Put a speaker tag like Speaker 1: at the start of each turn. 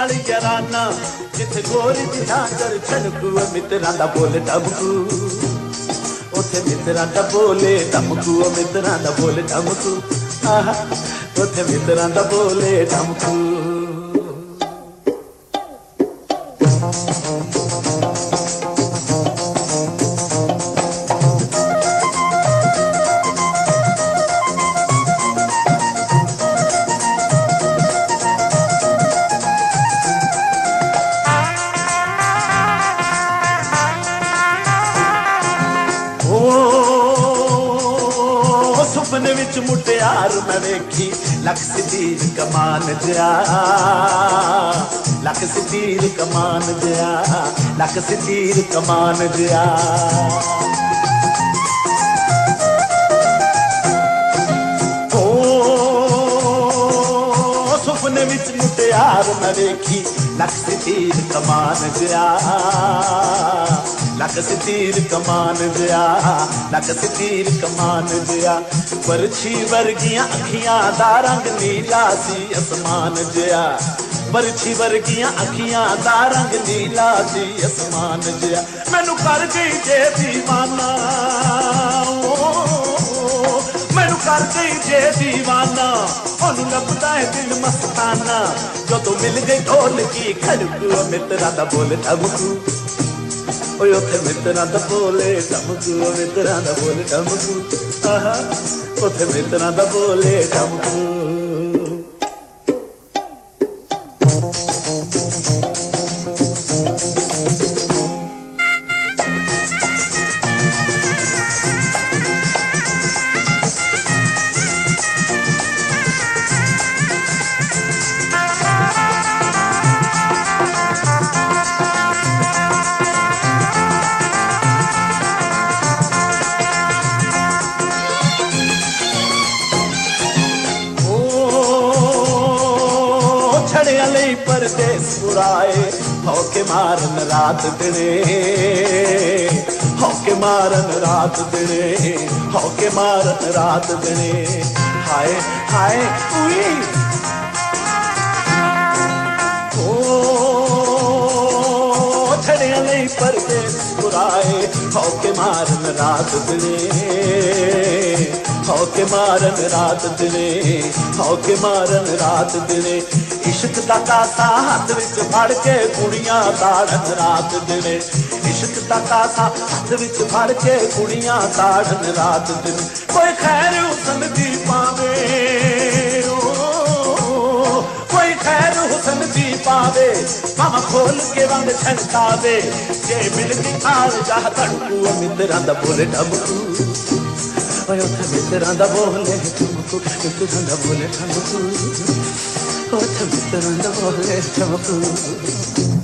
Speaker 1: ਨਾਲ ਯਾਰਾਨਾ ਜਿੱਥੇ ਗੋਰੀ ਦੀ ਝਾਂਜਰ ਮਿੱਤਰਾਂ ਦਾ ਬੋਲ ਟਮਕੂ ਉੱਥੇ ਮਿੱਤਰਾਂ ਦਾ ਬੋਲੇ ਟਮਕੂ ਮਿੱਤਰਾਂ ਦਾ ਬੋਲ ਟਮਕੂ ਆਹਾ, ਉੱਥੇ ਮਿੱਤਰਾਂ ਦਾ ਬੋਲੇ ਟਮਕੂ ਓ ਸੁਪਨੇ ਵਿੱਚ ਮੁਟਿਆਰ ਮੈਂ ਵੇਖੀ ਲੱਖ ਸਿੱਧੀਰ ਕਮਾਨ ਜਿਆ ਲੱਖ ਸਿੱਧੀਰ ਕਮਾਨ ਜਿਆ ਲੱਖ ਸਿੱਧੀਰ ਕਮਾਨ ਜਿਆ ਓ ਸੁਪਨੇ ਵਿੱਚ ਮੁਟਿਆਰ ਮੈਂ ਵੇਖੀ ਲੱਖ ਸਿੱਧੀਰ ਕਮਾਨ ਜਿਆ लक तीर कमान दिया लक तीर कमान दिया परछी वर्गिया अखियाँ दा रंग नीला सी आसमान जिया परछी वर्गिया अखियाँ दा रंग नीला सी आसमान जिया मैनू कर गई जे दीवाना मैनू कर गई जे दीवाना ओनू लपदा है दिल मस्ताना जो तो मिल गई ढोल की खड़कू मित्रा दा बोल ठबकू ਓਏ ਉੱਥੇ ਮਿੱਤਰਾਂ ਦਾ ਬੋਲੇ ਟਮਕੂ ਮਿੱਤਰਾਂ ਦਾ ਬੋਲੇ ਟਮਕੂ ਆਹਾ, ਉੱਥੇ ਮਿੱਤਰਾਂ ਦਾ ਬੋਲੇ ਟਮਕੂ अली पर बुराए हौके मारन रात दिने। हौके मारन रात दिने, हौके मारन रात दिने। हाय हाय, उई। पर बुराए हौके मारन रात दिने। हाउ मारन रात दिने हाउ मारन रात दिने। इश्क दा कासा हाथ विच फड़ के कुड़ियाँ ताड़न रात दिने। इश्क दा कासा हाथ विच फड़ के कुड़ियाँ ताड़न रात दिने। कोई खैर हुसन दी पावे कोई खैर हुसन दी पावे, मम खोल के रंग छनकावे। जे मिलदी आल जा तड़कू मित्रां दा बोले डबकू ਧੜਕੂ ਮਿੱਤਰਾਂ ਦਾ ਬੋਲੇ ਡਬਕੂ ਓਏ ਉੱਥੇ ਮਿੱਤਰਾਂ ਦਾ ਬੋਲੇ ਠਮਕੂ ਮਿੱਤਰਾਂ ਦਾ ਬੋਲੇ ਠਮਕੂ ਉੱਥੇ ਮਿੱਤਰਾਂ ਦਾ ਬੋਲੇ ਠਮਕੂ